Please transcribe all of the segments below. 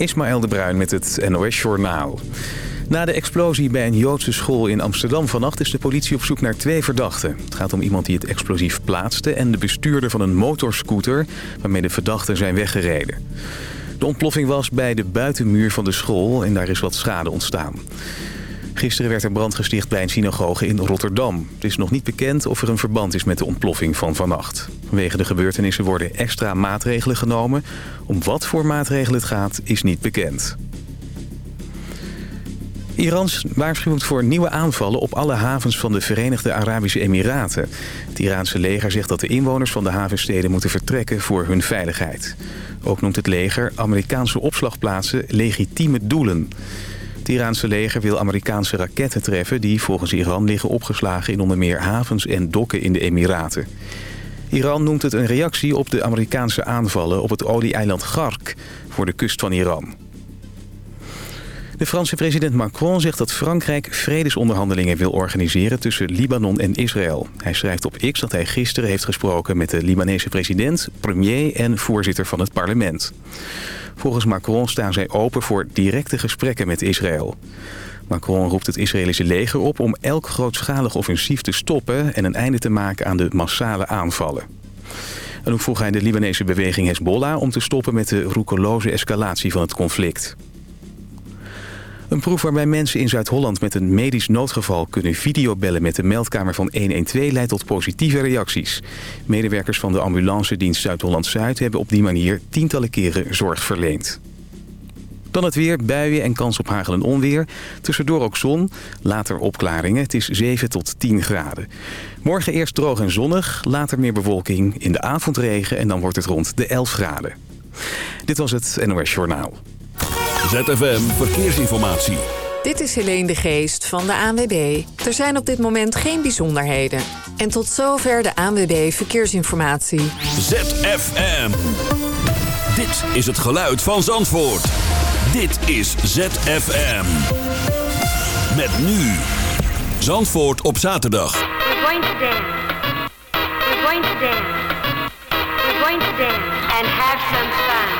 Ismaël de Bruin met het NOS Journaal. Na de explosie bij een Joodse school in Amsterdam vannacht... is de politie op zoek naar twee verdachten. Het gaat om iemand die het explosief plaatste... en de bestuurder van een motorscooter... waarmee de verdachten zijn weggereden. De ontploffing was bij de buitenmuur van de school... en daar is wat schade ontstaan. Gisteren werd er brand gesticht bij een synagoge in Rotterdam. Het is nog niet bekend of er een verband is met de ontploffing van vannacht. Vanwege de gebeurtenissen worden extra maatregelen genomen. Om wat voor maatregelen het gaat, is niet bekend. Iran waarschuwt voor nieuwe aanvallen op alle havens van de Verenigde Arabische Emiraten. Het Iraanse leger zegt dat de inwoners van de havensteden moeten vertrekken voor hun veiligheid. Ook noemt het leger Amerikaanse opslagplaatsen legitieme doelen. Iraanse leger wil Amerikaanse raketten treffen... die volgens Iran liggen opgeslagen in onder meer havens en dokken in de Emiraten. Iran noemt het een reactie op de Amerikaanse aanvallen op het olieeiland Gark... voor de kust van Iran. De Franse president Macron zegt dat Frankrijk vredesonderhandelingen wil organiseren tussen Libanon en Israël. Hij schrijft op X dat hij gisteren heeft gesproken met de Libanese president, premier en voorzitter van het parlement. Volgens Macron staan zij open voor directe gesprekken met Israël. Macron roept het Israëlische leger op om elk grootschalig offensief te stoppen... en een einde te maken aan de massale aanvallen. En ook vroeg hij de Libanese beweging Hezbollah om te stoppen met de roekeloze escalatie van het conflict. Een proef waarbij mensen in Zuid-Holland met een medisch noodgeval kunnen videobellen met de meldkamer van 112 leidt tot positieve reacties. Medewerkers van de ambulancedienst Zuid-Holland-Zuid hebben op die manier tientallen keren zorg verleend. Dan het weer, buien en kans op hagel en onweer. Tussendoor ook zon, later opklaringen. Het is 7 tot 10 graden. Morgen eerst droog en zonnig, later meer bewolking. In de avond regen en dan wordt het rond de 11 graden. Dit was het NOS Journaal. ZFM Verkeersinformatie. Dit is Helene de Geest van de ANWB. Er zijn op dit moment geen bijzonderheden. En tot zover de ANWB Verkeersinformatie. ZFM. Dit is het geluid van Zandvoort. Dit is ZFM. Met nu. Zandvoort op zaterdag. We're going to dance. We're going to dance. We're going to dance and have some fun.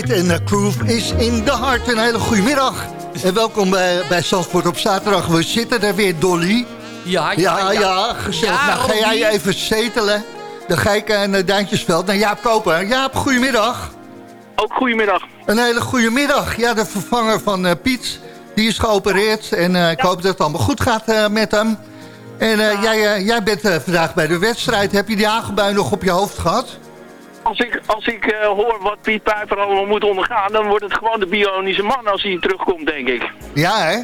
en de Groove is in the heart. Een hele goede middag. En welkom bij, bij Zandvoort op zaterdag. We zitten er weer, Dolly. Ja, ja, Ja, ja, gezellig. Ja, nou, ga jij even zetelen. Dan ga ik naar uh, Duintjesveld, naar Jaap Koper. Jaap, goedemiddag. Ook goedemiddag. Een hele goede middag. Ja, de vervanger van eh, Piet, die is geopereerd. En eh, ik hoop dat het allemaal goed gaat eh, met hem. En eh, jij, eh, jij bent eh, vandaag bij de wedstrijd. Heb je die aangebui nog op je hoofd gehad? Als ik, als ik eh, hoor wat Piet Pijper allemaal moet ondergaan, dan wordt het gewoon de bionische man als hij terugkomt, denk ik. Ja, hè?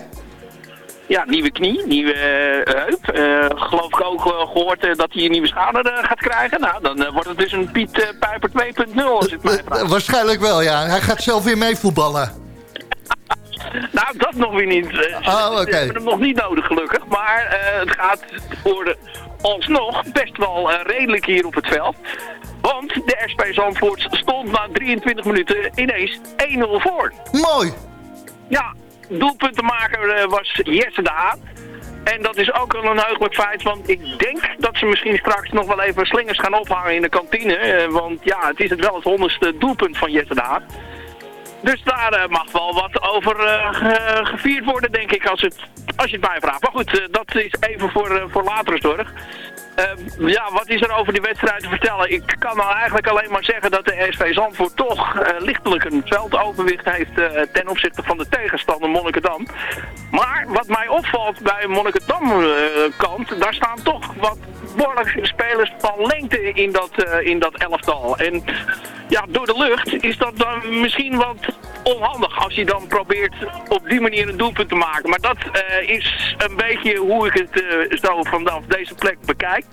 Ja, nieuwe knie, nieuwe eh, heup. Eh, geloof ik ook eh, gehoord eh, dat hij een nieuwe schade gaat krijgen. Nou, dan wordt het dus een Piet Pijper 2.0 als ik mij vraag. waarschijnlijk wel, ja. Hij gaat zelf weer meevoetballen. Nou, dat nog weer niet. Oh, oké. hebben hem nog niet nodig, gelukkig. Maar het gaat voor de, alsnog best wel redelijk hier op het veld. Want de SP Zandvoort stond na 23 minuten ineens 1-0 voor. Mooi. Ja, doelpuntenmaker eh, was Jesse de Haan. En dat is ook wel een heugelijk feit, want ik denk dat ze misschien straks nog wel even slingers gaan ophangen in de kantine. eh, want ja, het is het wel het honderdste doelpunt van Jesse de Haan. Dus daar eh, mag wel wat over ge- gevierd worden, denk ik, als, het, als je het mij vraagt. Maar goed, dat is even voor, voor latere zorg. Eh, ja, wat is er over die wedstrijd te vertellen? Ik kan nou eigenlijk alleen maar zeggen dat de SV Zandvoort toch eh, lichtelijk een veldoverwicht heeft eh, ten opzichte van de tegenstander Monnikendam. Maar wat mij opvalt bij Monnikendam eh, kant, daar staan toch wat behoorlijk spelers van lengte in dat, in dat elftal. En ja, door de lucht is dat dan misschien wat onhandig als je dan probeert op die manier een doelpunt te maken. Maar dat eh, is een beetje hoe ik het eh, zo vanaf deze plek bekijk.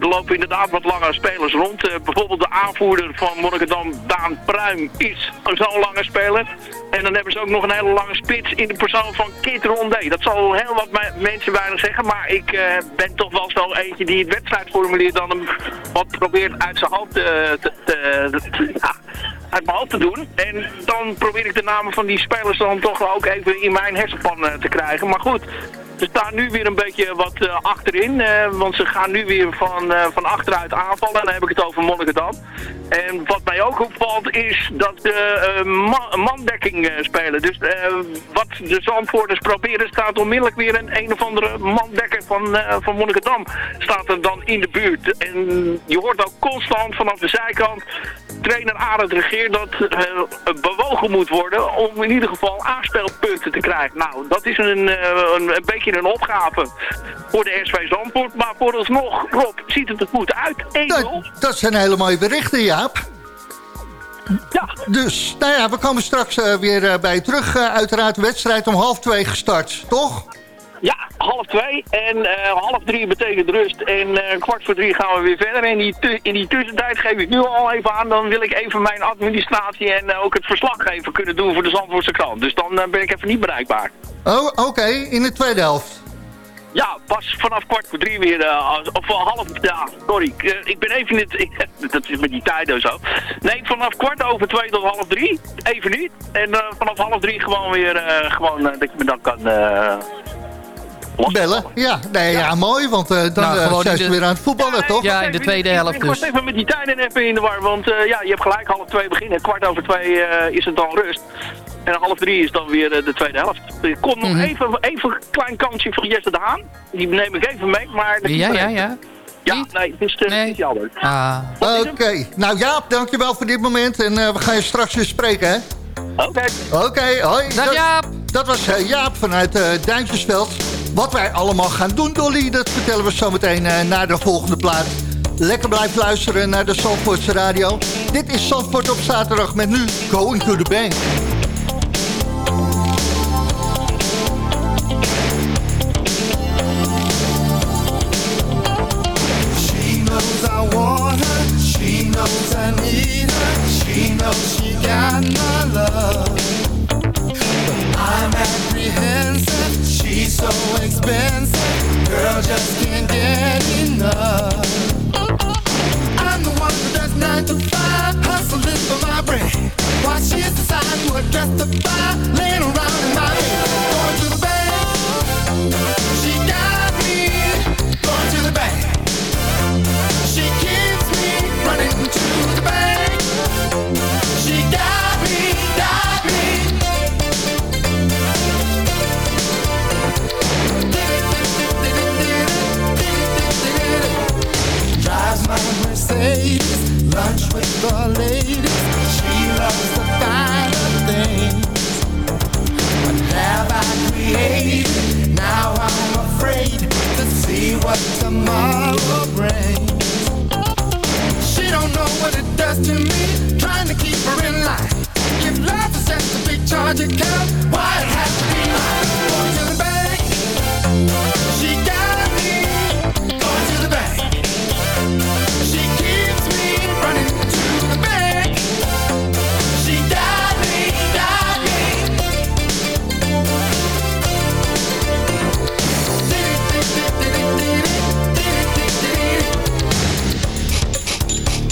Er lopen inderdaad wat lange spelers rond. Eh, bijvoorbeeld de aanvoerder van Monnikendam, Daan Pruim, is zo'n lange speler. En dan hebben ze ook nog een hele lange spits in de persoon van Kit Rondé. Dat zal heel wat me- mensen weinig zeggen, maar ik eh, ben toch wel zo eentje die het wedstrijdformulier dan hem wat probeert uit zijn hoofd te, te, te- te- ja, uit mijn te doen. En dan probeer ik de namen van die spelers dan toch ook even in mijn hersenpan eh, te krijgen. Maar goed, ze staan nu weer een beetje wat eh, achterin, eh, want ze gaan nu weer van, eh, van achteruit aanvallen. En dan heb ik het over Monnikendam. En wat mij ook opvalt is dat ze eh, ma- mandekking spelen. Dus wat de Zandvoorters proberen staat onmiddellijk weer een een of andere mandekker van, van Monnikendam staat er dan in de buurt. En je hoort ook constant vanaf de zijkant trainer Arend Regeer dat bewogen moet worden om in ieder geval aanspelpunten te krijgen. Nou, dat is een, een, een beetje een opgave voor de SV Zandvoort. Maar vooralsnog, Rob, ziet het er goed uit. 1-0. Dat, dat zijn hele mooie berichten, Jaap. Ja, Dus, nou ja, we komen straks eh, weer eh, bij je terug. Eh, uiteraard wedstrijd om half twee gestart, toch? ja, half twee en half drie betekent rust en kwart voor drie gaan we weer verder. En in die, in die tussentijd geef ik nu al even aan, dan wil ik even mijn administratie en ook het verslaggeven kunnen doen voor de Zandvoortse krant. Dus dan ben ik even niet bereikbaar. Oh, oké, in de tweede helft. Ja, pas vanaf kwart voor drie weer, eh, als- of half, ja, sorry, ik, eh, ik ben even niet, ik, dat is met die tijden zo. Nee, vanaf kwart over twee tot half drie, even niet. En eh, vanaf half drie gewoon weer, eh, gewoon dat je me dan kan eh. Bellen? Ja, nee, ja. mooi, want eh, dan Nou, eh, gewoon zijn ze de- weer aan het voetballen, toch? Ja, in de tweede helft Ik was dus. even met die tijden even in de war, want eh, ja, je hebt gelijk half twee beginnen. Kwart over twee eh, is het dan rust. En half drie is dan weer eh, de tweede helft. Er komt nog Mhm. even, even een klein kansje van Jesse de Haan. Die neem ik even mee, maar... dat is Ja, ja, ja. Ja, Niet? nee, het is, eh, Nee. het is jammer. Ah, Oké, nou Jaap, dankjewel voor dit moment. En eh, we gaan je straks weer spreken, hè? Oké. Oké, hoi. dag Dat- Jaap! Dat was eh, Jaap vanuit eh Duintjesveld. Wat wij allemaal gaan doen, Dolly, dat vertellen we zometeen eh naar de volgende plaat. Lekker blijven luisteren naar de Zandvoortse radio. Dit is Zandvoort op zaterdag met nu Going to the Bank. Watch dress the fire, laying around in my bed. Going to the bank, she got me. Going to the bank, she keeps me running to the bank. She got me, got me. Drives my Mercedes, lunch with the ladies tomorrow brings. She don't know what it does to me. Trying to keep her in line. If love is just a big charge account, why it has to be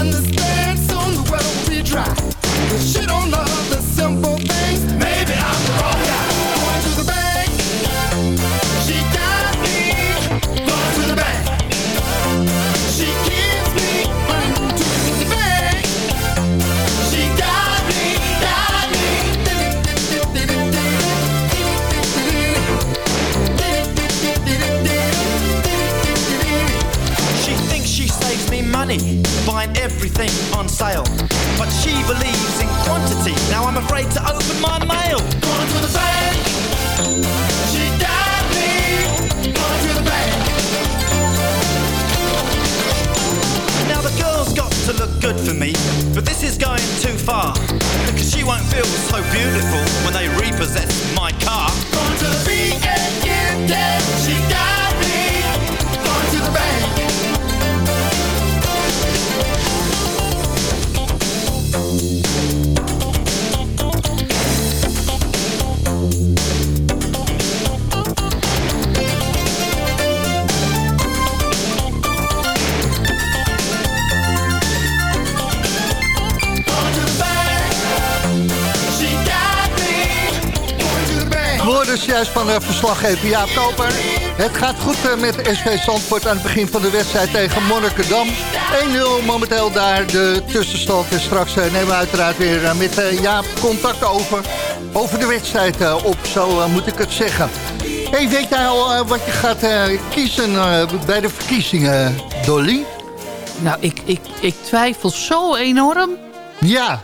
understand, soon the world will be dry. Everything on sale. But she believes in quantity. Now I'm afraid to open my mail. To the bank. She got me. Going to the bank. Now the girl's got to look good for me, but this is going too far. Because she won't feel so beautiful when they repossess my car. To the B-A-N-K. She got bank. Woorden juist van de verslaggever Jaap Koper. Het gaat goed eh, met SV Zandvoort aan het begin van de wedstrijd tegen Monnikendam. 1-0 momenteel daar de tussenstand. En straks eh, nemen we uiteraard weer eh, met eh, Jaap contact over, over de wedstrijd eh, op. Zo eh, moet ik het zeggen. Hey, weet jij al eh, wat je gaat eh, kiezen eh, bij de verkiezingen, Dolly? Nou, ik, ik, ik twijfel zo enorm. Ja.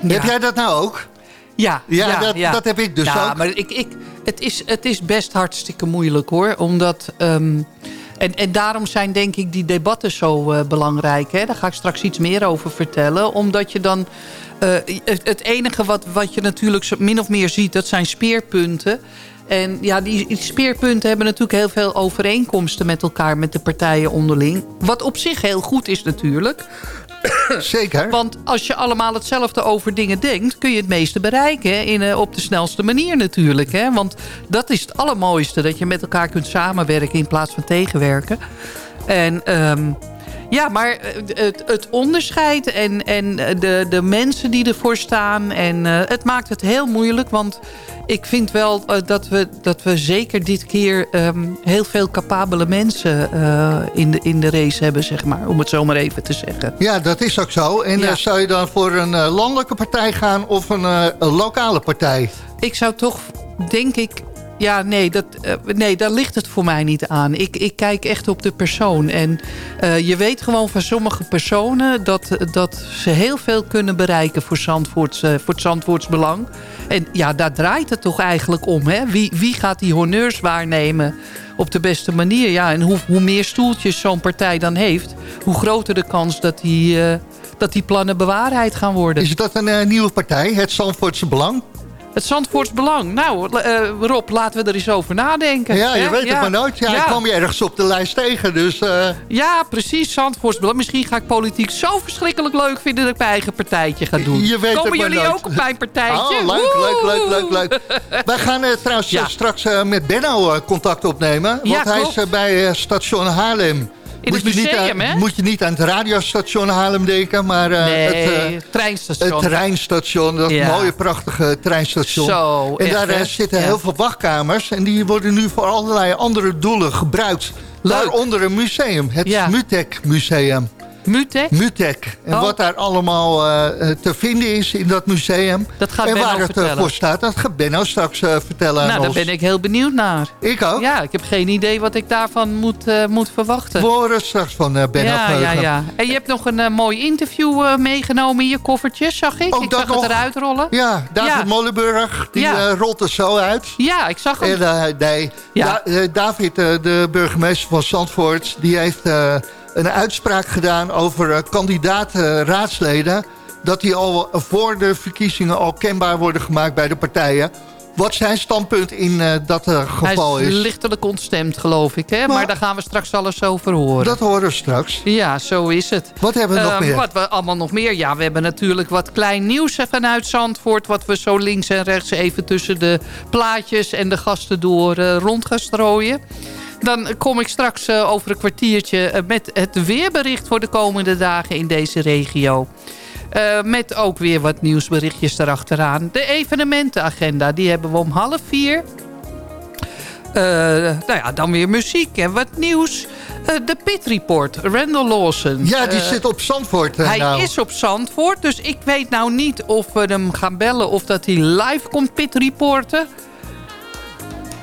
Ja. Heb jij dat nou ook? Ja, Ja, dat- dat heb ik dus ja, ook. maar ik, ik, het, is, het is best hartstikke moeilijk hoor. Omdat, ehm, en, en daarom zijn denk ik die debatten zo eh, belangrijk. Hè? Daar ga ik straks iets meer over vertellen. Omdat je dan... eh, het, het enige wat, wat je natuurlijk zo min of meer ziet, dat zijn speerpunten. En ja, die, die speerpunten hebben natuurlijk heel veel overeenkomsten met elkaar, met de partijen onderling. Wat op zich heel goed is natuurlijk. Zeker. Want als je allemaal hetzelfde over dingen denkt... kun je het meeste bereiken in, eh, op de snelste manier natuurlijk. Hè? Want dat is het allermooiste. Dat je met elkaar kunt samenwerken in plaats van tegenwerken. En... ehm, ja, maar eh, het, het onderscheid en, en de, de mensen die ervoor staan... en eh, het maakt het heel moeilijk, want ik vind wel eh, dat, we, dat we zeker dit keer... ehm, heel veel capabele mensen eh, in, de, in de race hebben, zeg maar. Om het zo maar even te zeggen. Ja, dat is ook zo. En Ja. eh, zou je dan voor een eh, landelijke partij gaan of een, eh, een lokale partij? Ik zou toch, denk ik... Ja, nee, dat, eh, nee, daar ligt het voor mij niet aan. Ik, ik kijk echt op de persoon. En eh, je weet gewoon van sommige personen... Dat, dat ze heel veel kunnen bereiken voor, Zandvoorts, eh, voor het Zandvoorts belang. En ja, daar draait het toch eigenlijk om. Hè? Wie, wie gaat die honneurs waarnemen op de beste manier? Ja, en hoe, hoe meer stoeltjes zo'n partij dan heeft... hoe groter de kans dat die, dat die plannen bewaarheid gaan worden. Is dat een nieuwe partij, het Zandvoortse Belang? Het Zandvoorts Belang. Nou, eh, Rob, laten we er eens over nadenken. Ja, je hè? weet het maar nooit. Ja, ik kwam je ergens op de lijst tegen, dus... eh, Ja, precies, Zandvoorts Belang. Misschien ga ik politiek zo verschrikkelijk leuk vinden... dat ik mijn eigen partijtje ga doen. Je weet Komen het maar jullie nooit. ook op mijn partijtje? Oh, leuk, leuk, leuk, leuk, leuk. Wij gaan eh, trouwens Ja. straks met Benno contact opnemen. Want hij is bij station Haarlem In het je niet museum, hè? Moet je niet aan het radiostation Haarlem denken, maar eh, Nee, het, eh, het treinstation. het treinstation. Dat Ja. mooie, prachtige treinstation. Zo, en echt, daar eh, hè? zitten Ja. heel veel wachtkamers. En die worden nu voor allerlei andere doelen gebruikt. Daaronder een museum, het Ja. Mutek Museum. Mutek? Mutek. En Oh. wat daar allemaal eh, eh, te vinden is in dat museum. Dat gaat en Benno waar het eh, vertellen. voor staat, dat gaat Benno straks vertellen Nou, daar ben ik heel benieuwd naar. Ik ook. Ja, ik heb geen idee wat ik daarvan moet, moet verwachten. We horen straks van Benno ja, ja, ja. En je hebt nog een mooi interview meegenomen in je koffertje, zag ik. Ook ik dat zag nog? het eruit rollen. Ja, David Ja. Molenburg, die Ja. rolt er zo uit. Ja, ik zag hem. En, nee, Ja. Da- David, de burgemeester van Zandvoort... die heeft een uitspraak gedaan over eh, kandidaat-raadsleden... dat die al voor de verkiezingen al kenbaar worden gemaakt bij de partijen. Wat zijn standpunt in eh, dat eh, geval Hij is, is. lichtelijk ontstemd, geloof ik. Hè? Maar, Maar- daar gaan we straks alles over horen. Dat horen we straks. Ja, zo is het. Wat hebben we nog Ehm, meer? Wat we allemaal nog meer? Ja, we hebben natuurlijk wat klein nieuws vanuit Zandvoort... wat we zo links en rechts even tussen de plaatjes en de gasten door rond gaan strooien. Dan kom ik straks eh, over een kwartiertje eh, met het weerbericht... voor de komende dagen in deze regio. Eh, met ook weer wat nieuwsberichtjes erachteraan. De evenementenagenda, die hebben we om half vier. Nou ja, dan weer muziek en wat nieuws. De Pit Report, Randall Lawson. Ja, die zit op Zandvoort. hij nou. is op Zandvoort, dus ik weet nou niet of we hem gaan bellen... of dat hij live komt pit reporten.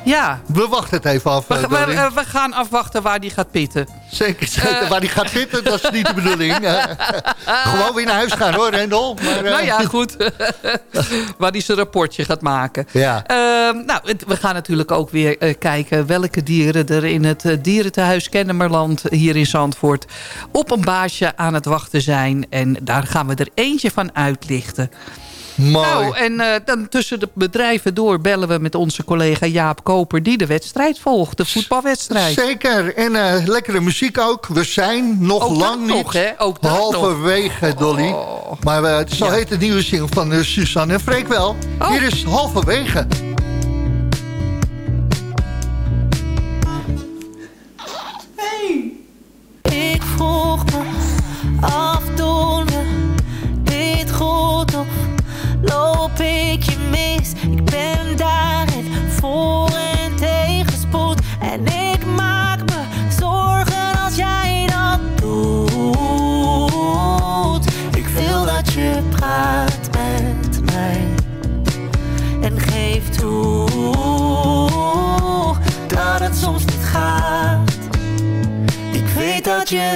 Ja, We wachten het even af, we, eh, we, gaan afwachten waar hij gaat pitten. Zeker, zeker. Eh. waar die gaat zitten, dat is niet de bedoeling. Eh, Gewoon weer naar huis gaan hoor, Rendel. Maar, eh, Nou ja, goed. waar hij zijn rapportje gaat maken. Ja. Ehm, nou, het- we gaan natuurlijk ook weer eh, kijken welke dieren er in het eh, dierentehuis Kennemerland hier in Zandvoort op een baasje aan het wachten zijn. En daar gaan we er eentje van uitlichten. Mooi. Nou, en eh, dan tussen de bedrijven door bellen we met onze collega Jaap Koper... die de wedstrijd volgt, de voetbalwedstrijd. Zeker. En eh, lekkere muziek ook. We zijn nog Ook lang niet nog, hè? Ook dat Oh. halverwege, Dolly. Maar eh, het zal Ja. heet de nieuwe single van Suzanne en Freek wel. Oh. Hier is halverwege.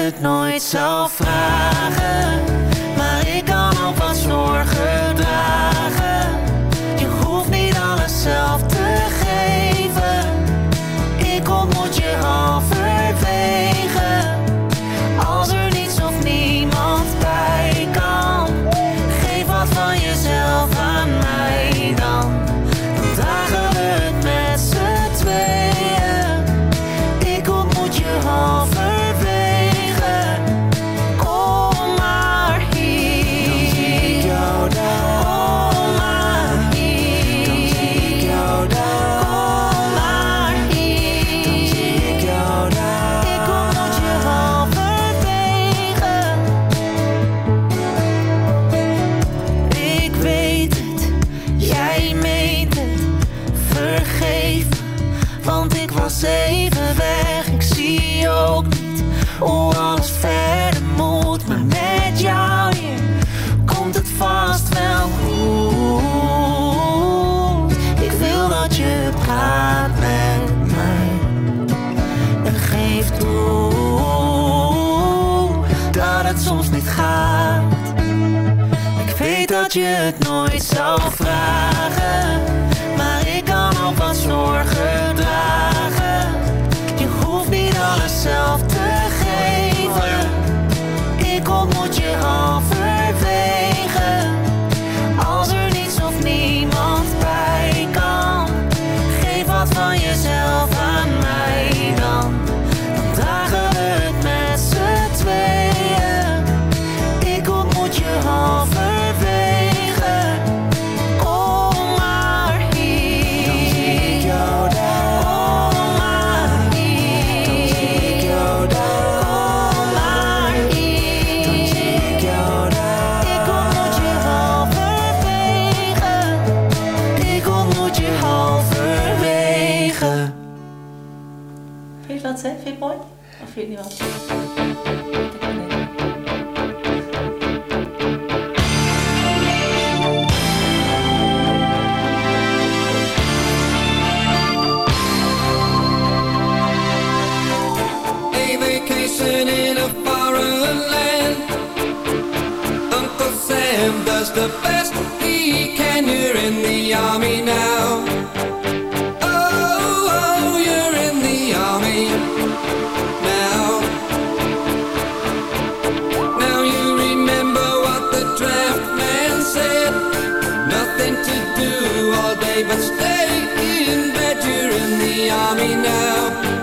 Het nooit zou nooit zou vragen, maar ik kan ook wat zorgen dragen. Uncle Sam does the best he can. You're in the army now. But stay in bed. You're in the army now.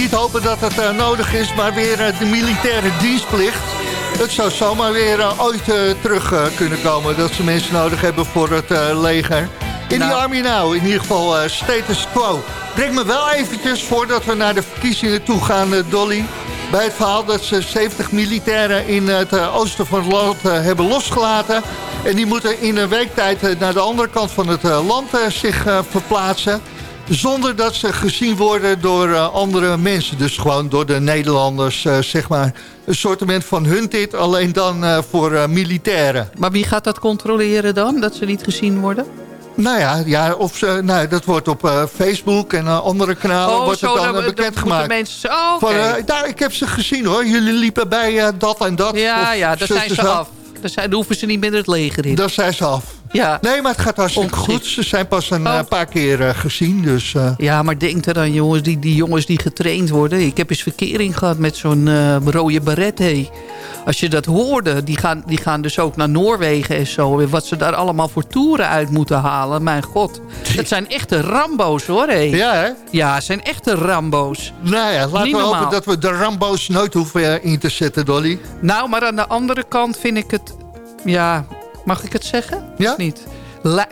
Niet hopen dat het eh, nodig is, maar weer eh, de militaire dienstplicht. Het zou zomaar weer eh, ooit terug kunnen komen dat ze mensen nodig hebben voor het leger. In die Army Now, in ieder geval status quo. Breng me wel eventjes, voordat we naar de verkiezingen toe gaan, Dolly... bij het verhaal dat ze 70 militairen in het oosten van het land hebben losgelaten. En die moeten in een week tijd naar de andere kant van het land zich verplaatsen zonder dat ze gezien worden door eh, andere mensen. Dus gewoon door de Nederlanders, eh, zeg maar. Een soortement van hun dit, alleen dan eh, voor militairen. Maar wie gaat dat controleren dan, dat ze niet gezien worden? Nou ja, ja of ze, nou, dat wordt op Facebook en andere kanalen Oh, wordt het dan bekendgemaakt. mensen- oh, nou, ik heb ze gezien hoor, jullie liepen bij dat en dat. Ja, ja, daar zijn ze af. Daar, zijn, daar hoeven ze niet meer het leger in. Daar zijn ze af. Ja. Nee, maar het gaat hartstikke goed. Ze zijn pas een Oh. eh, paar keer eh, gezien, dus... eh, Ja, maar denk eraan jongens, die, die jongens die getraind worden. Ik heb eens verkering gehad met zo'n rode baret. Hey. als je dat hoorde, die gaan, die gaan dus ook naar Noorwegen en zo. Wat ze daar allemaal voor toeren uit moeten halen. Mijn god. Dat zijn echte Rambo's hoor. Hé. Ja, hè? Ja, het zijn echte Rambo's. Nou ja, laten Niet we hopen dat we de Rambo's nooit hoeven in te zetten, Dolly. Nou, maar aan de andere kant vind ik het... Ja, mag ik het zeggen? Ja? Of niet?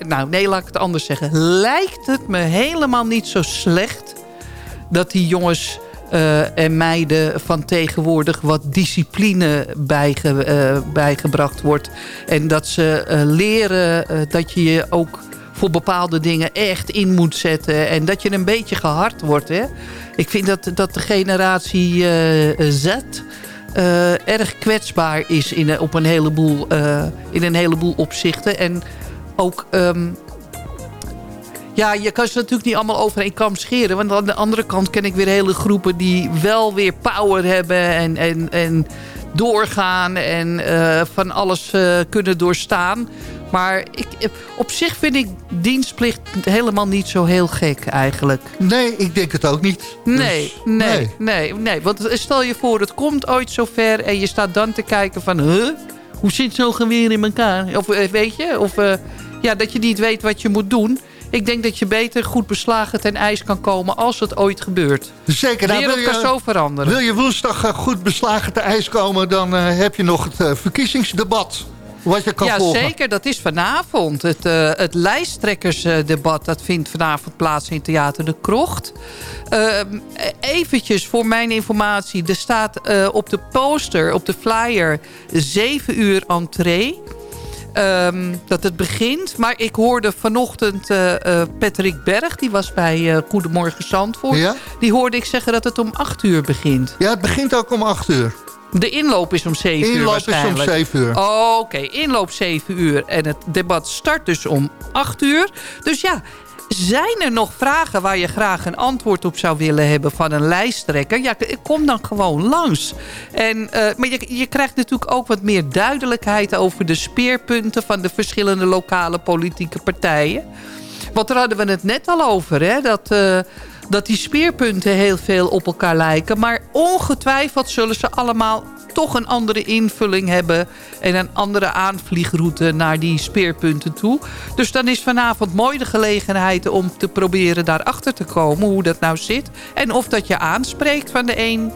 Nou, nee, laat ik het anders zeggen. Lijkt het me helemaal niet zo slecht... dat die jongens eh, en meiden van tegenwoordig... wat discipline bijge, eh, bijgebracht wordt. En dat ze eh, leren dat je je ook voor bepaalde dingen echt in moet zetten. En dat je een beetje gehard wordt. Hè? Ik vind dat, dat de generatie Z eh, erg kwetsbaar is in, op een heleboel, eh, in een heleboel opzichten. En ook... ehm, ja, je kan ze natuurlijk niet allemaal over één kam scheren. Want aan de andere kant ken ik weer hele groepen die wel weer power hebben en, en, en doorgaan en eh, van alles eh, kunnen doorstaan. Maar ik, eh, op zich vind ik dienstplicht helemaal niet zo heel gek eigenlijk. Nee, ik denk het ook niet. Nee, Dus, nee, nee, nee, Want stel je voor, het komt ooit zover en je staat dan te kijken van... Huh? Hoe zit zo'n geweer in elkaar? Of eh, weet je? Of eh, ja, dat je niet weet wat je moet doen. Ik denk dat je beter goed beslagen ten ijs kan komen als het ooit gebeurt. Zeker. De Nou, wereld wil kan je- zo veranderen. Wil je woensdag goed beslagen te ijs komen... dan heb je nog het eh, verkiezingsdebat. Wat je kan ja, volgen. zeker. Dat is vanavond. Het, eh, het lijsttrekkersdebat dat vindt vanavond plaats in Theater de Krocht. Ehm, eventjes voor mijn informatie. Er staat eh, op de poster, op de flyer... 7 uur entree. Ehm, dat het begint. Maar ik hoorde vanochtend Patrick Berg. Die was bij eh, Goedemorgen Zandvoort. Ja? Die hoorde ik zeggen dat het om 8 uur begint. Ja, het begint ook om 8 uur. De inloop is om 7 uur Inloop is om waarschijnlijk. 7 uur. Oh, Oké, inloop 7 uur. En het debat start dus om 8 uur. Dus ja, zijn er nog vragen waar je graag een antwoord op zou willen hebben van een lijsttrekker? Ja, kom dan gewoon langs. En, eh, maar je, je krijgt natuurlijk ook wat meer duidelijkheid over de speerpunten van de verschillende lokale politieke partijen. Want daar hadden we het net al over, hè? Dat, eh, dat die speerpunten heel veel op elkaar lijken. Maar ongetwijfeld zullen ze allemaal toch een andere invulling hebben... en een andere aanvliegroute naar die speerpunten toe. Dus dan is vanavond mooi de gelegenheid om te proberen daarachter te komen... hoe dat nou zit. En of dat je aanspreekt van de een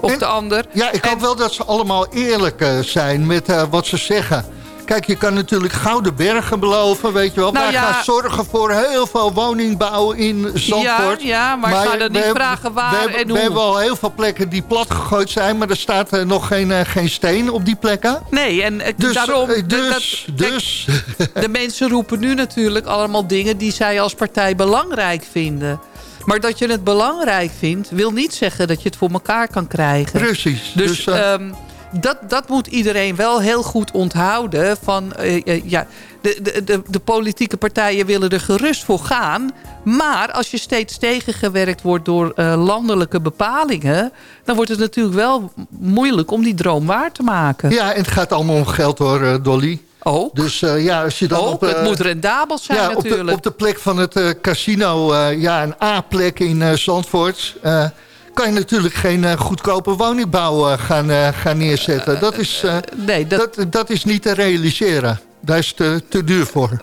of En- de ander. Ja, ik hoop wel dat ze allemaal eerlijk eh, zijn met eh, wat ze zeggen. Kijk, je kan natuurlijk gouden bergen beloven, weet je wel. Nou Wij ja. gaan zorgen voor heel veel woningbouw in Zandvoort. Ja, ja, maar ga dan we niet vragen waar we hebben, en We hoe. hebben al heel veel plekken die plat gegooid zijn... maar er staat eh, nog geen, eh, geen steen op die plekken. Nee, en eh, Dus, daarom... dat- dus, dat- kijk, dus. De mensen roepen nu natuurlijk allemaal dingen die zij als partij belangrijk vinden. Maar dat je het belangrijk vindt, wil niet zeggen dat je het voor elkaar kan krijgen. Precies. Dus, Dus, eh, ehm, dat, dat moet iedereen wel heel goed onthouden. Van, eh, eh, ja, de, de, de, de politieke partijen willen er gerust voor gaan. Maar als je steeds tegengewerkt wordt door eh, landelijke bepalingen... dan wordt het natuurlijk wel moeilijk om die droom waar te maken. Ja, en het gaat allemaal om geld hoor, Dolly. Ook. Dus ja, als je dan Ook, op... het moet rendabel zijn ja, op natuurlijk. de, op de plek van het casino, ja, een A-plek in Zandvoort... kan je natuurlijk geen eh, goedkope woningbouw eh, gaan, eh, gaan neerzetten. Dat is, nee, dat... Dat, dat is niet te realiseren. Daar is te, te duur voor.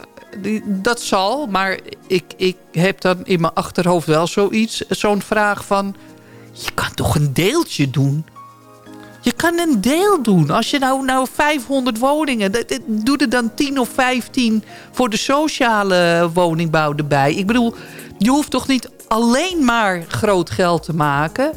Dat zal, maar ik, ik heb dan in mijn achterhoofd wel zoiets. Zo'n vraag van, je kan toch een deeltje doen? Je kan een deel doen. Als je nou, nou 500 woningen... dat- dat- doe er dan 10 of 15 voor de sociale woningbouw erbij. Ik bedoel, je hoeft toch niet alleen maar groot geld te maken...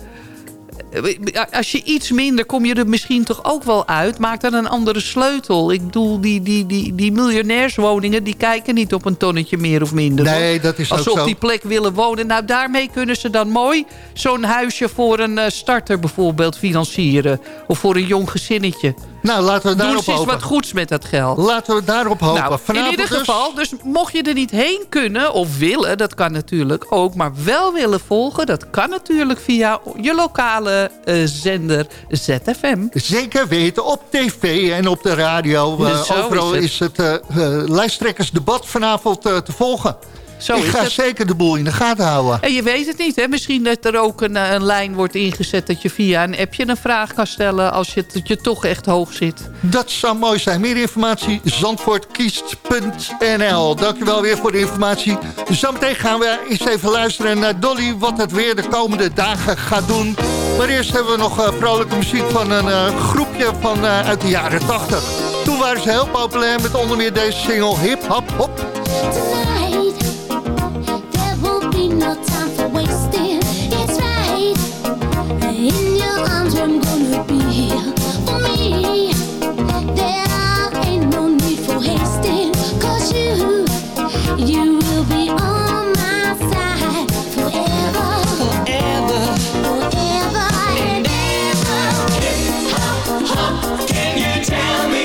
Als je iets minder, kom je er misschien toch ook wel uit. Maak dan een andere sleutel. Ik bedoel, die, die, die, die miljonairswoningen... die kijken niet op een tonnetje meer of minder. Nee, hoor. dat is Als ze op zo. die plek willen wonen. Nou, daarmee kunnen ze dan mooi zo'n huisje voor een eh, starter bijvoorbeeld financieren. Of voor een jong gezinnetje. Nou, laten we daarop ze eens hopen. wat goeds met dat geld. Laten we daarop hopen. Nou, in Vanavond ieder dus- geval, dus mocht je er niet heen kunnen of willen, dat kan natuurlijk ook, maar wel willen volgen, dat kan natuurlijk via je lokale eh, zender ZFM. Zeker weten, op tv en op de radio. eh, Dus overal is is het. het, eh, lijsttrekkersdebat vanavond te volgen. Zo ik is ga het. zeker de boel in de gaten houden. En je weet het niet, hè? Misschien dat er ook een, eh, een lijn wordt ingezet... dat je via een appje een vraag kan stellen... als je, dat je toch echt hoog zit. Dat zou mooi zijn. Meer informatie, zandvoortkiest.nl. Dankjewel weer voor de informatie. Zometeen gaan we eens even luisteren naar Dolly... wat het weer de komende dagen gaat doen. Maar eerst hebben we nog eh, vrolijke muziek van een eh, groepje van, uit de jaren 80. Toen waren ze heel populair met onder meer deze single Hip Hop Hop. Forever. Forever and ever. Can you tell me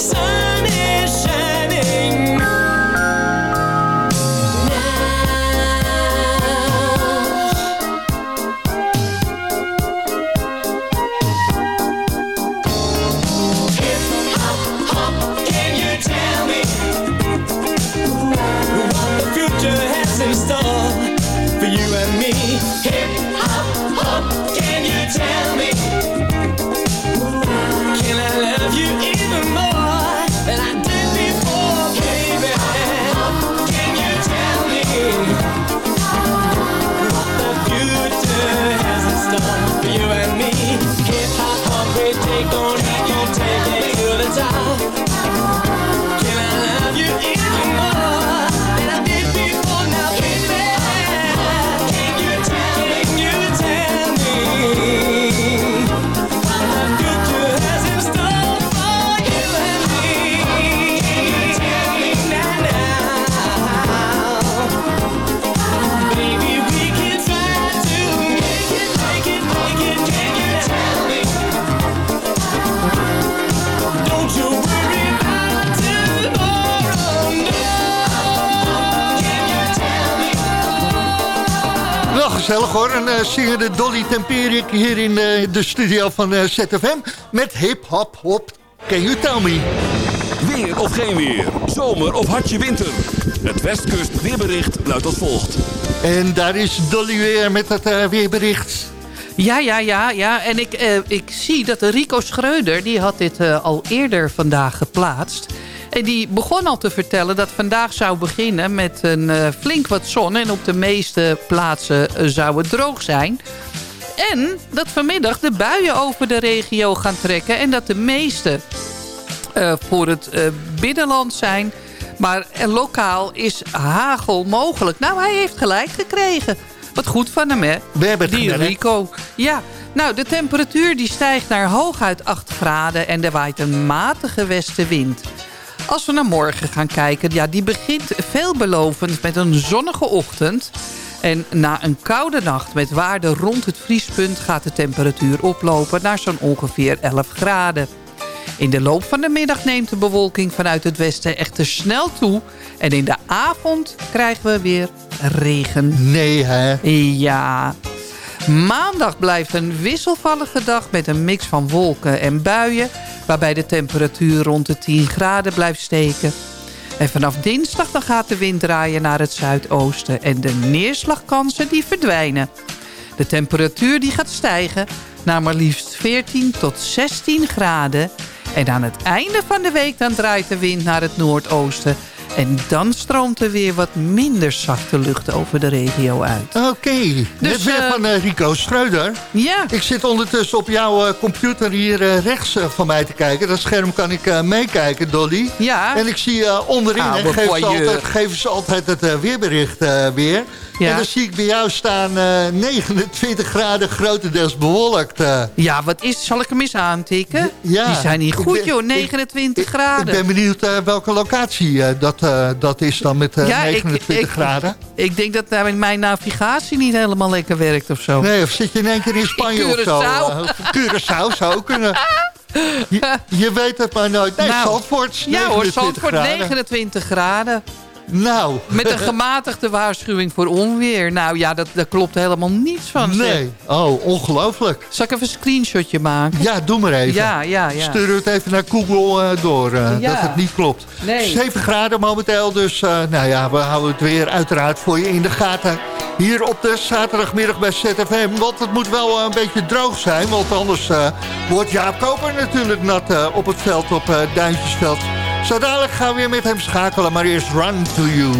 sun Gezellig hoor, een uh, zingende Dolly Tempierik hier in eh, de studio van eh, ZFM met Hip Hop Hop. Can you tell me? Weer of geen weer. Zomer of hartje winter. Het Westkust weerbericht luidt als volgt. En daar is Dolly weer met het eh, weerbericht. Ja, ja, ja, ja. En ik, eh, ik zie dat Rico Schreuder... die had dit eh, al eerder vandaag geplaatst. En die begon al te vertellen dat vandaag zou beginnen... met een eh, flink wat zon. En op de meeste plaatsen eh, zou het droog zijn. En dat vanmiddag de buien over de regio gaan trekken. En dat de meeste eh, voor het binnenland zijn. Maar lokaal is hagel mogelijk. Nou, hij heeft gelijk gekregen. Wat goed van hem, hè? We hebben het Die gemerkt. Rico. Ja, nou, de temperatuur die stijgt naar hooguit 8 graden... en er waait een matige westenwind. Als we naar morgen gaan kijken, ja, die begint veelbelovend met een zonnige ochtend. En na een koude nacht met waarden rond het vriespunt... gaat de temperatuur oplopen naar zo'n ongeveer 11 graden. In de loop van de middag neemt de bewolking vanuit het westen echter snel toe. En in de avond krijgen we weer regen. Nee, hè? Ja. Maandag blijft een wisselvallige dag met een mix van wolken en buien... waarbij de temperatuur rond de 10 graden blijft steken. En vanaf dinsdag dan gaat de wind draaien naar het zuidoosten... en de neerslagkansen die verdwijnen. De temperatuur die gaat stijgen naar maar liefst 14 tot 16 graden... En aan het einde van de week dan draait de wind naar het noordoosten. En dan stroomt er weer wat minder zachte lucht over de regio uit. Oké, net weer van eh, Rico Schreuder. Ja. Ik zit ondertussen op jouw eh, computer hier eh, rechts eh, van mij te kijken. Dat scherm kan ik eh, meekijken, Dolly. Ja. En ik zie eh, onderin, Ah, geven, ze altijd, geven ze altijd het eh, weerbericht eh, weer. Ja. En dan zie ik bij jou staan eh, 29 graden grotendeels bewolkt. eh. Ja, wat is, zal ik hem eens aantikken? Ja. Die zijn niet Ik goed ben- joh, 29 Ik graden. ben benieuwd eh, welke locatie dat, dat is dan met Ja, ik- 29 ik- graden. Ik denk dat daar mijn navigatie niet helemaal lekker werkt of zo. Nee, of zit je in één keer in Spanje of zo? Curaçao. Curaçao zou ook kunnen. Je, je weet het maar nooit. Nee, Nou, Zandvoort, Ja hoor, 29 Zandvoort graden. 29 graden. Nou. Met een gematigde waarschuwing voor onweer. Nou ja, dat, daar klopt helemaal niets van. zeg. Nee, oh, ongelooflijk. Zal ik even een screenshotje maken? Ja, doe maar even. Ja, ja, ja. Stuur het even naar Google eh, door, eh, Ja. dat het niet klopt. Nee. 7 graden momenteel, dus eh, nou ja, we houden het weer uiteraard voor je in de gaten. Hier op de zaterdagmiddag bij ZFM, want het moet wel een beetje droog zijn. Want anders wordt Jaap Koper natuurlijk nat op het veld, op Duintjesveld. Zo dadelijk gaan we weer met hem schakelen, maar eerst Run To You.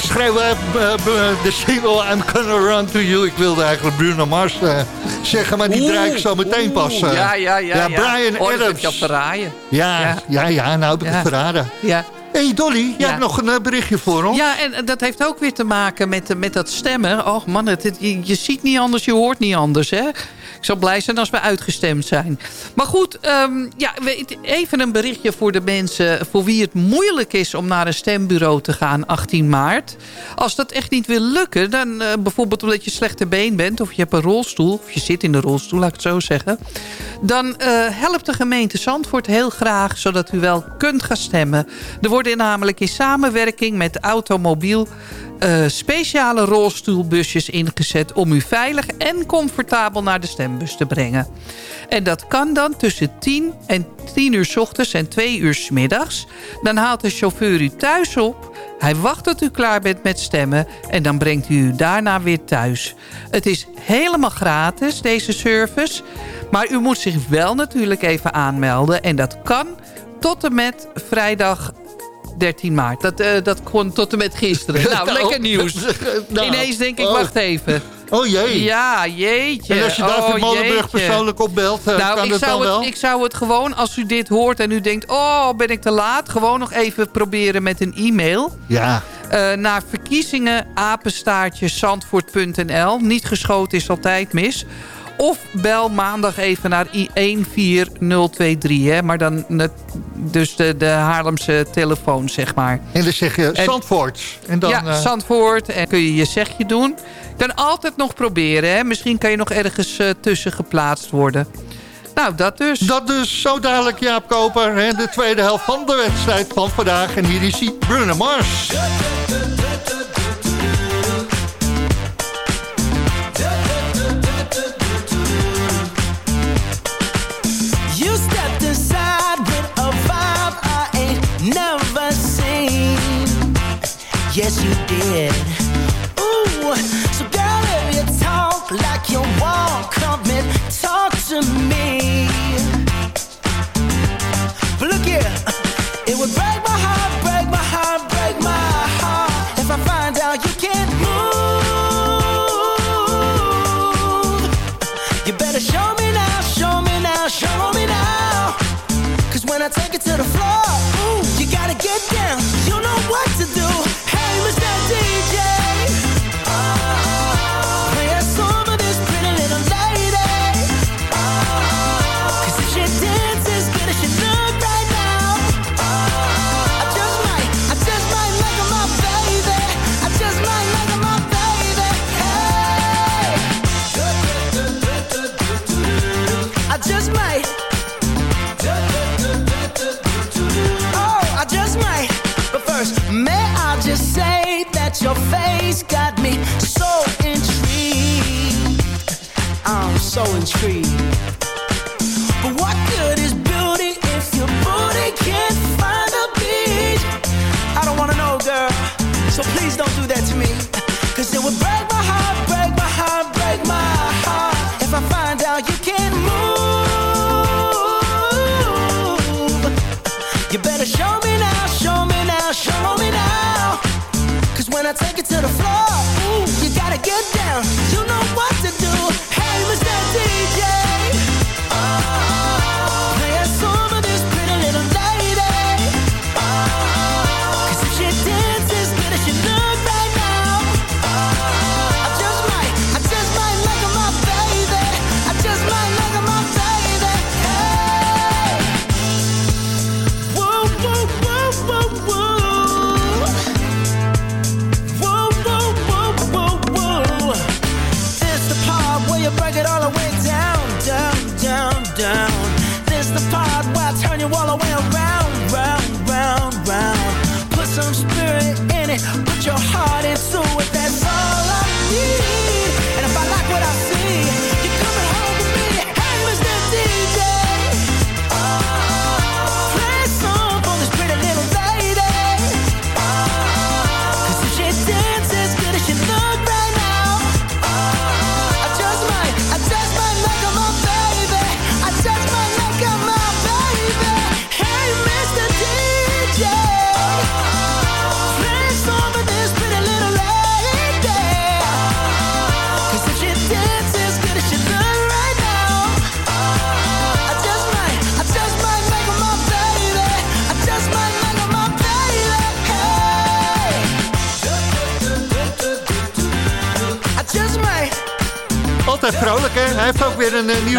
Lekker schreeuwen. eh, De single I'm Gonna Run To You. Ik wilde eigenlijk Bruno Mars eh, zeggen, maar die draai ik zo meteen pas. eh. ja, ja, ja. Brian oh, Adams. je verraaien. Ja, ja, Ja. nou heb ik het verraden. Ja. hey Dolly, jij hebt nog een berichtje voor ons. Ja, en dat heeft ook weer te maken met, met dat stemmen. Och man, het, je ziet niet anders, je hoort niet anders. Hè? Ik zal blij zijn als we uitgestemd zijn. Maar goed, ehm, ja, even een berichtje voor de mensen... voor wie het moeilijk is om naar een stembureau te gaan 18 maart. Als dat echt niet wil lukken, dan eh, bijvoorbeeld omdat je slechte been bent... of je hebt een rolstoel, of je zit in de rolstoel, laat ik het zo zeggen... dan eh, helpt de gemeente Zandvoort heel graag... zodat u wel kunt gaan stemmen. Er worden namelijk in samenwerking met Automobiel... eh, speciale rolstoelbusjes ingezet om u veilig en comfortabel naar de stembus te brengen. En dat kan dan tussen 10 en 10 uur s ochtends en 2 uur s middags. Dan haalt de chauffeur u thuis op. Hij wacht tot u klaar bent met stemmen en dan brengt hij u daarna weer thuis. Het is helemaal gratis, deze service. Maar u moet zich wel natuurlijk even aanmelden. En dat kan tot en met vrijdag 13 maart. Dat, eh, dat kon tot en met gisteren. Nou, lekker nieuws. Nou, Ineens denk ik, oh. wacht even. Oh jee. Ja, jeetje. En als je David oh, Molenburg jeetje. persoonlijk opbelt, eh, nou, kan ik dat zou dan het, wel? Ik zou het gewoon, als u dit hoort en u denkt... oh, ben ik te laat? Gewoon nog even proberen met een e-mail. Ja. Eh, naar verkiezingen apenstaartje zandvoort.nl. Niet geschoten is altijd mis. Of bel maandag even naar I14023. Hè, maar dan dus de, de Haarlemse telefoon, zeg maar. En dan zeg je Zandvoort. En dan, ja, eh, Zandvoort. En kun je je zegje doen. Kan altijd nog proberen. Hè? Misschien kan je nog ergens eh, tussen geplaatst worden. Nou, dat dus. Dat dus, zo dadelijk Jaap Koper. Hè, de tweede helft van de wedstrijd van vandaag. En hier is hij, Bruno Mars. You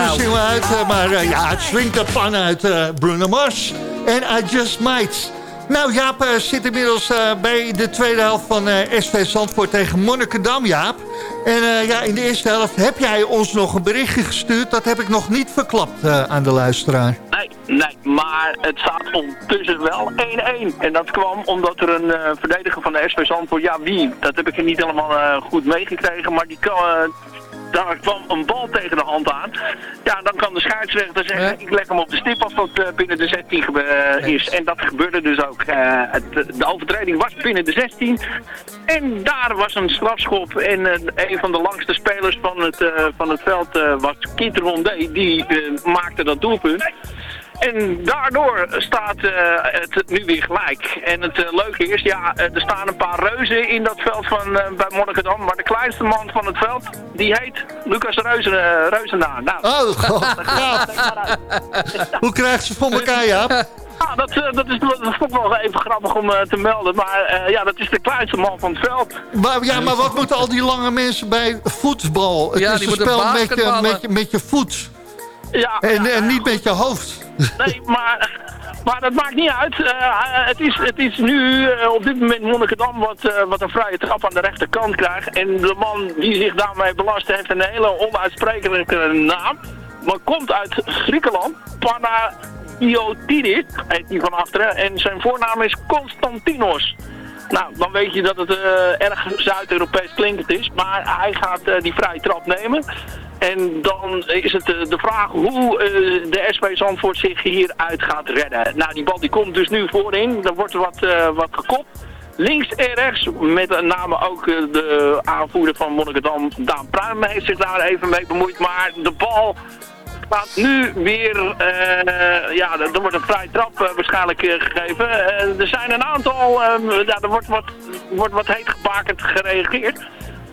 nieuwe Nou. single uit. eh, maar eh, ja, het swingt de pan uit eh, Bruno Mars. En I Just Might. Nou, Jaap zit inmiddels eh, bij de tweede helft van eh, SV Zandvoort tegen Monnikendam, Jaap. En eh, ja, in de eerste helft heb jij ons nog een berichtje gestuurd. Dat heb ik nog niet verklapt eh, aan de luisteraar. Nee, nee, maar het staat ondertussen wel 1-1. En dat kwam omdat er een eh, verdediger van de SV Zandvoort, ja wie, dat heb ik niet helemaal eh, goed meegekregen, maar die kan, eh, daar kwam een bal tegen de hand aan. Ja, dan kan de scheidsrechter zeggen, ik leg hem op de stip als dat eh, binnen de 16 gebe- eh, is. En dat gebeurde dus ook. Eh, het, de overtreding was binnen de 16. En daar was een strafschop. En een van de langste spelers van het, van het veld was Kit Rondé. Die maakte dat doelpunt. En daardoor staat eh, het nu weer gelijk. En het eh, leuke is, ja, eh, er staan een paar reuzen in dat veld van, eh, bij Monnikendam. Maar de kleinste man van het veld, die heet Lucas Reuzen, Reuzenaar. Nou, Oh, god. Hoe krijgt ze voor elkaar, Jaap? Ja, dat, eh, dat, is, dat vond ik wel even grappig om te melden. Maar eh, ja, dat is de kleinste man van het veld. Maar, ja, maar wat moeten al die lange mensen bij voetbal? Het Ja, is een spel met je, met, je, met je voet. Ja, En, ja, en ja. niet met je hoofd. Nee, maar, maar dat maakt niet uit. Eh, het, is, het is nu eh, op dit moment Monnikendam wat, eh, wat een vrije trap aan de rechterkant krijgt. En de man die zich daarmee belast heeft een hele onuitsprekelijke naam. Maar komt uit Griekenland. Panagiotidis heet hij van achteren. En zijn voornaam is Constantinos. Nou, dan weet je dat het eh, erg Zuid-Europees klinkend is. Maar hij gaat eh, die vrije trap nemen. En dan is het eh, de vraag hoe eh, de SP Zandvoort zich hieruit gaat redden. Nou, die bal die komt dus nu voorin. Er wordt wat, eh, wat gekopt. Links en rechts, met name ook de aanvoerder van Monnikendam, Daan Pruim, heeft zich daar even mee bemoeid. Maar de bal gaat nu weer, ja, er er wordt een vrije trap waarschijnlijk gegeven. Er zijn een aantal, ja, er wordt wat, wordt wat heet gebakend gereageerd.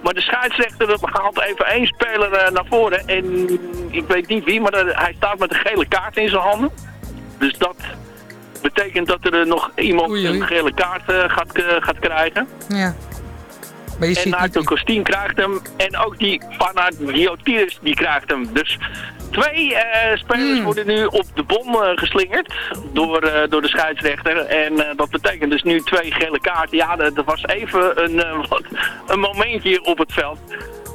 Maar de scheidsrechter haalt even één speler eh, naar voren. En ik weet niet wie, maar hij staat met een gele kaart in zijn handen. Dus dat betekent dat er eh, nog iemand Oei, oei. een gele kaart eh, gaat, gaat krijgen. Ja. Maar je En Naito. Costin krijgt hem. En ook die Panagiotis die krijgt hem. Dus twee eh, spelers Hmm. worden nu op de bom eh, geslingerd door, eh, door de scheidsrechter. En dat betekent dus nu twee gele kaarten. Ja, dat, dat was even een, wat- een momentje op het veld.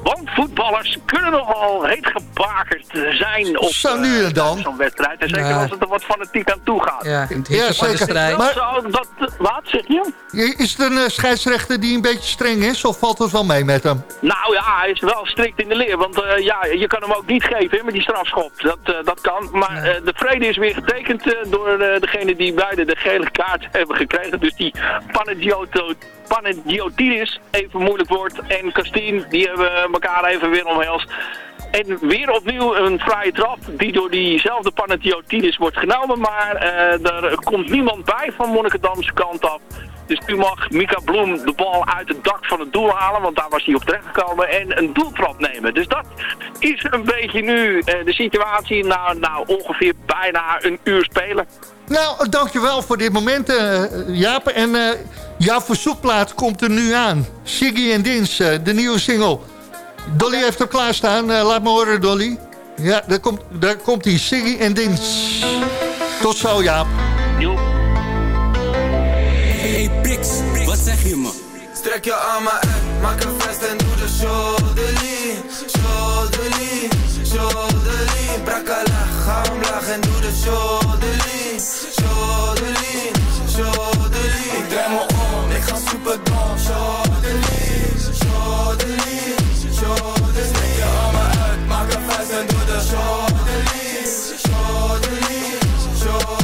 Want voetballers kunnen nogal heet gebakerd zijn op Zo nu en dan. eh, zo'n wedstrijd. En zeker Ja. als het er wat fanatiek aan toe gaat. Ja, in het Ja, hitte van de zeker. strijd. Maar- Zo, dat, wat zeg je? Is het een eh, scheidsrechter die een beetje streng is? Of valt het wel mee met hem? Nou ja, hij is wel strikt in de leer. Want eh, ja, je kan hem ook niet geven hè, met die strafschop. Dat, eh, dat kan. Maar eh, de vrede is weer getekend door eh, degene die beide de gele kaart hebben gekregen. Dus die Panagioto- Panagiotidis, even moeilijk woord. En Castien, die hebben elkaar even weer omhelst. En weer opnieuw een vrije trap die door diezelfde Panagiotidis wordt genomen. Maar eh, er komt niemand bij van Monnikendamse kant af. Dus nu mag Mika Bloem de bal uit het dak van het doel halen, want daar was hij op terechtgekomen, en een doeltrap nemen. Dus dat is een beetje nu eh, de situatie na nou, ongeveer bijna een uur spelen. Nou, dankjewel voor dit moment, eh, Jaap. En eh, jouw verzoekplaat komt er nu aan. Siggy en Dins, eh, de nieuwe single. Dolly heeft hem klaarstaan. Laat me horen, Dolly. Ja, daar komt, daar komt die Siggy en Dins. Tot zo, Jaap. Jo. Hey Pix, wat zeg je man? Strek je armen uit, maak een vest en doe de shoulderlean Shoulderlean, shoulderlean Brak een lach, ga omlaag en doe de shoulderlean Shoulderlean, shoulderlean Ik draai me om, ik ga super dom Shoulderlean, shoulderlean, shoulderlean Strek je armen uit, maak een vest en doe de shoulderlean Shoulderlean, shoulderlean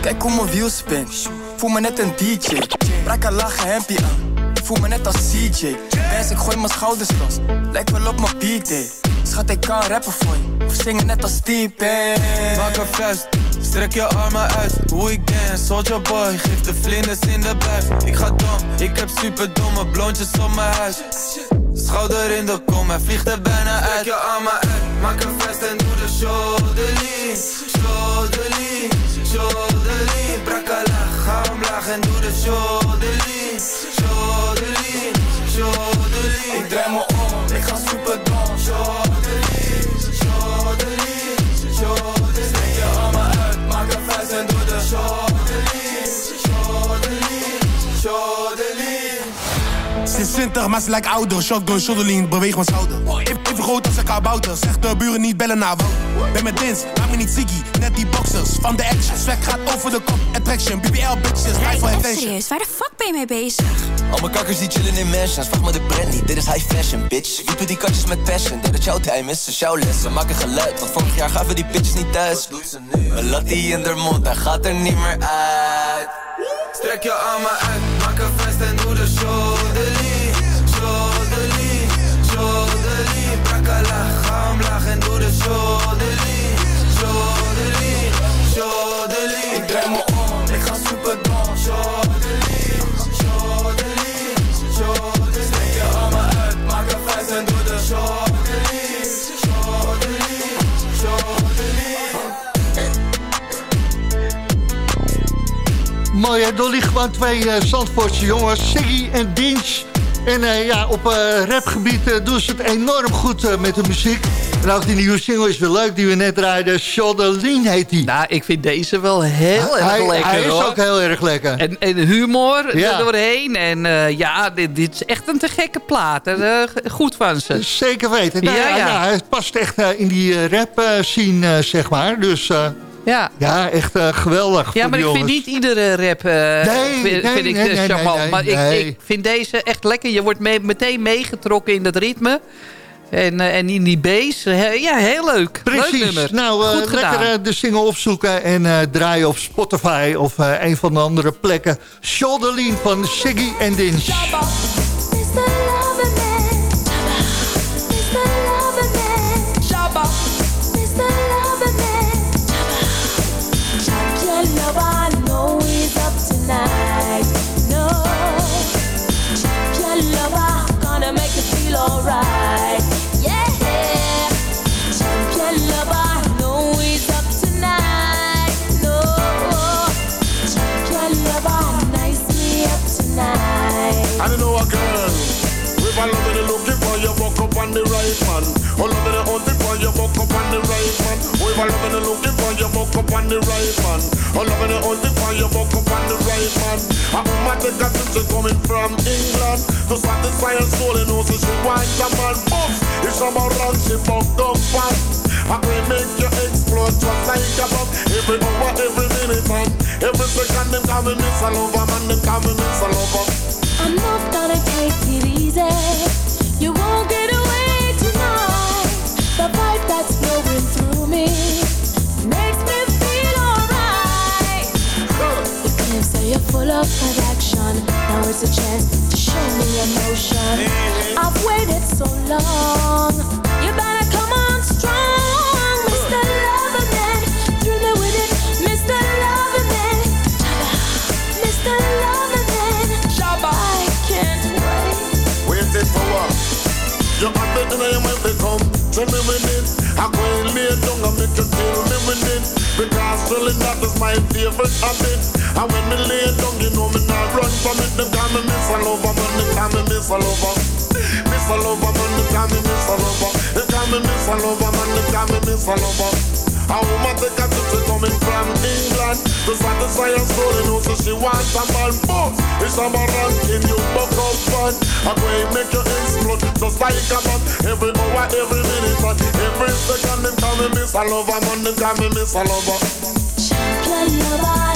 Kijk hoe mijn wiel spint. Voel me net een DJ. Brak een lage hempie aan. Voel me net als CJ. Ik gooi mijn schouders los. Lijkt wel op mijn B-day. Schat, ik kan rappen voor je. Of zingen net als Steve. Maak een vest, strek je armen uit. Hoe ik dance, soldier boy, geef de vlinders in de buik Ik ga dom, ik heb super domme blondjes op mijn huis. Schouder in de kom, hij vliegt er bijna uit. Strek je armen uit, maak een vest en doe de shoulderlean Brak een lach, ga omlaag en doe de shoulderlean Ik draai me om, ik ga super dom 20, maar ze lijkt ouder. Shotgun, shoulderlean, beweeg mijn schouder. Even, even groot als een kabouter. Zeg de buren niet bellen naar Wout. Ben met Dins, laat me niet Ziggy. Net die boxers van de action. Swag gaat over de kop. Attraction, BBL bitches, life for attention. Serieus, waar de fuck ben je mee bezig? Al mijn kakkers die chillen in mansions, vraag me de brandy, dit is high fashion, bitch. Wiepen die katjes met passion, dit is jouw time, is is jouw les. We maken geluid, want vorig jaar gaven die bitches niet thuis. Een lattie in haar mond, hij gaat er niet meer uit. Strek je armen uit, maak een vuist en Mooi hè, Dolly, gewoon twee Zandvoortse jongens, Siggy en Dinch. En eh, ja, op eh, rapgebied doen ze het enorm goed met de muziek. En ook die nieuwe single is weer leuk, die we net draaiden. Shoulderlean heet die. Nou, ik vind deze wel heel erg hij, lekker Hij is hoor. ook heel erg lekker. En, en humor Ja. er doorheen. En ja, dit, dit is echt een te gekke plaat. En, goed van ze. Zeker weten. Nou, Ja, ja, ja, het past echt in die rap scene, zeg maar. Dus Ja. ja, echt eh, geweldig Ja, maar ik vind niet iedere rap eh, Nee, vind, nee, vind ik nee, eh, nee, maar. Ik, ik vind deze echt lekker. Je wordt mee- meteen meegetrokken in dat ritme. En, en in die bass. He- ja, heel leuk. Precies. Nou, eh, Goed gedaan. lekker de single opzoeken en draaien op Spotify of een van de andere plekken. Shoulderlean van Siggy en Dins. Tonight. No, champion lover, gonna make you feel alright. It, looking for you, walk up on the right man. It, hunting for you, walk up on the right man. She coming from England to satisfy her soul and a man. It's from around, she up fast. I will make you explode just like a bomb. Every hour, every minute, man. Every second, them man. Them. I'm not gonna take it easy. You won't get away a chance to show me emotion. I've waited so long. You better come on strong, Mr. Loverman. Thrill me with it, Mr. Loverman. Mr. Loverman. I can't wait. Waiting for what? You have it in mind, they come to me with it. I and lay down and make you kill me with it. Because drilling that is my favorite habit. And when me lay down, you know me not run from it. Them call me Miss a Lover, man, they call me Miss a Lover. Miss a Lover, man, they call me Miss a Lover. They call me Miss a Lover, man, they call me Miss a Lover. A woman take a trip, coming from England To satisfy her soul, you know, so she wants a man But it's a man ranking, you buck up fun A way make you explode, just like a bomb Every hour, every minute, and every second Them call me Miss a man, them call me Miss a Champion lover,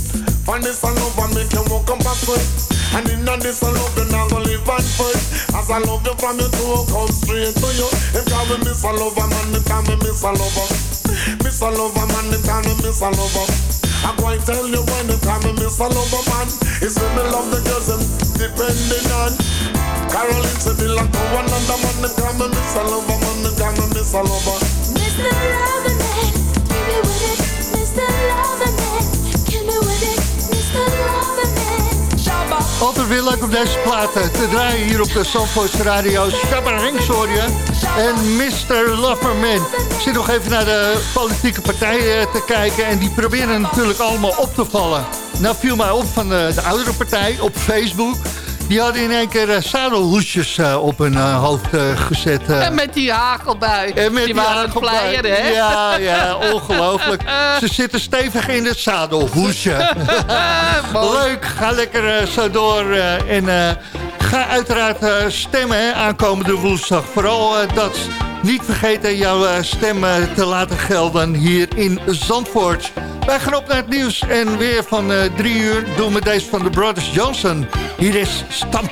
And this a love and make you walk up a. And in a this a love you not gonna live and fight. As I love you from your toe come straight to you. Them call me Miss a lover man, they call me Miss a lover. Miss a lover man, they call me Miss a lover. I'm going to tell you when they call me Miss a lover man. It's when me love the girls them depending on. Caroline said they like to one another man, they call me Miss a lover man, they call me Miss a lover. Mr. Loverman, Altijd weer leuk om deze platen te draaien hier op de Zandvoortse Radio. Shabba Ranks hoor je. En Mr. Loverman. Ik zit nog even naar de politieke partijen te kijken. En die proberen natuurlijk allemaal op te vallen. Nou viel mij op van de, de oudere partij op Facebook. Die hadden in één keer uh, zadelhoesjes uh, op hun uh, hoofd gezet. En met die hagelbui. En met die, die waren het flyer, hè? Ja, ja, ongelooflijk. Ze zitten stevig in het zadelhoesje. Leuk, ga lekker zo door. en ga uiteraard stemmen hè, aankomende woensdag. Vooral dat niet vergeten jouw stem te laten gelden hier in Zandvoort. Wij gaan op naar het nieuws en weer van uh, drie uur doen we deze van de Brothers Johnson. Hier is Stamp.